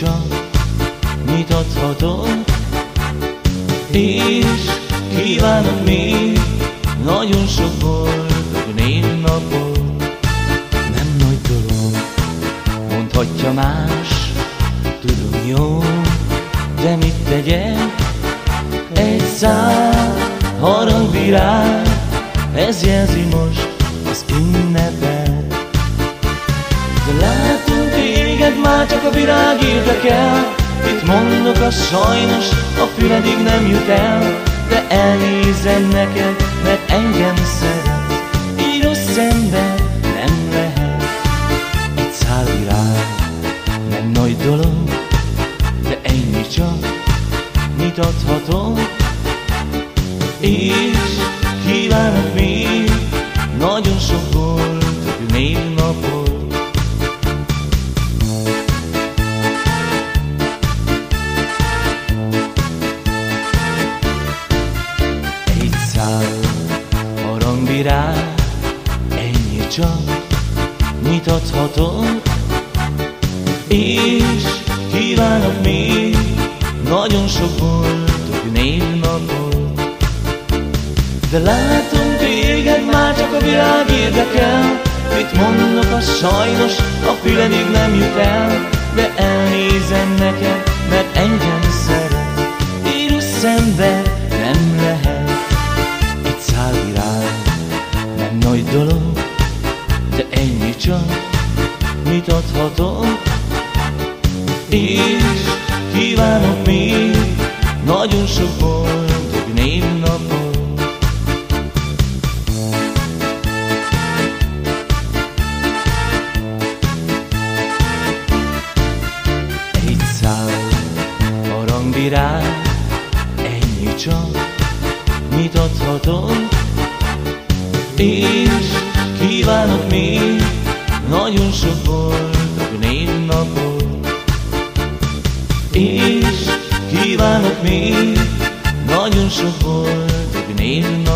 csak nyitathatok, és kívánok még nagyon sok boldog névnapot. Nem nagy dolog, mondhatja más, tudom jó, de mit tegyek? Egy szál harangvirág, ez jelzi most az ünnepet. De látunk téged, már csak a virág érdekel, Mit mondok, a sajnos a füledig nem jut el, de elnézem neked, mert engem szeret, így rossz ember nem lehet. Egy szál virág, nem nagy dolog, de ennyi csak, mit adhatok, és kívánok még nagyon sok harangvirág, ennyi csak, mit adhatok, és kívánok még nagyon sok boldog névnapot. De látom téged, már csak a világ érdekel Mit mondok, a sajnos a füledig nem jut el De elnézem neked, mit adhatok És kívánok még nagyon sok boldog névnapot. Egy szál harangvirág, ennyi csak, mit adhatok, és kívánok még nagyon sok és kívánok még nagyon sok boldog névnapot.